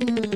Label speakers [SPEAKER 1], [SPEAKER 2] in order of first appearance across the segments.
[SPEAKER 1] Mm-hmm.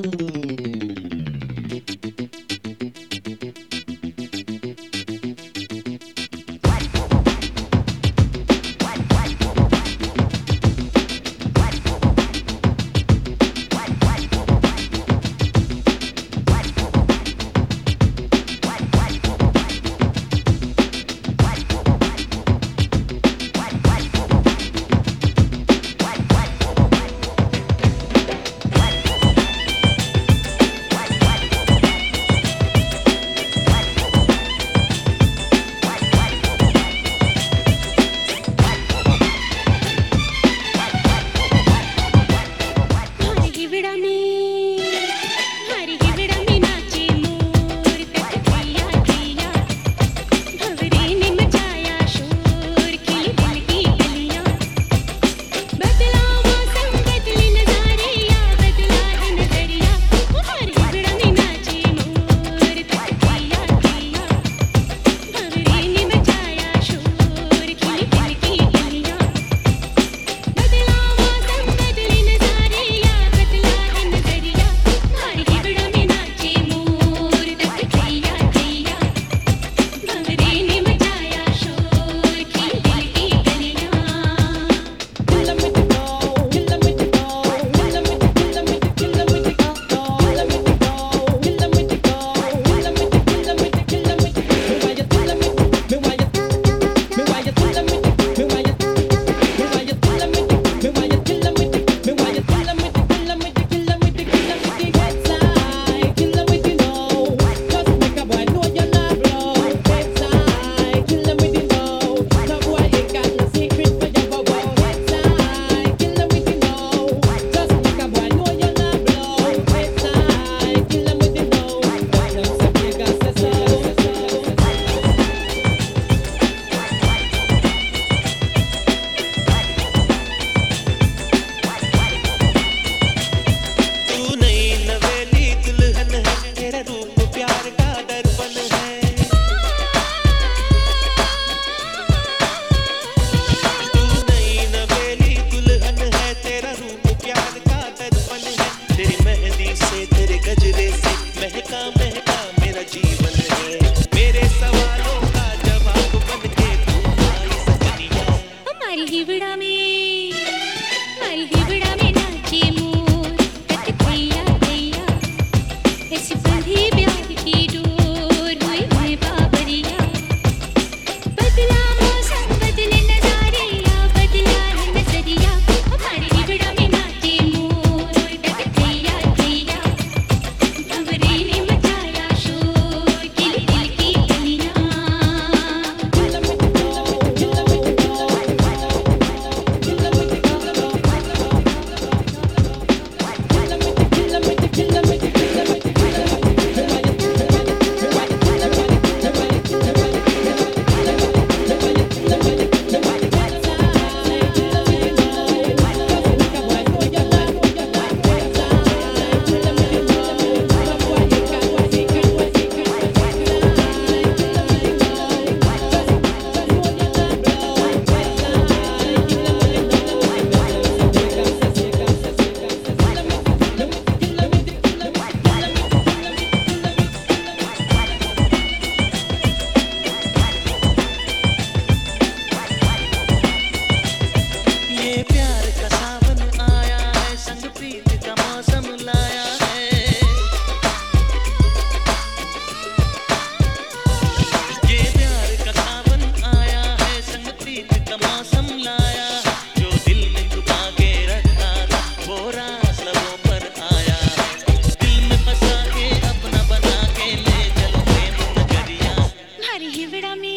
[SPEAKER 1] ഇവിടമേ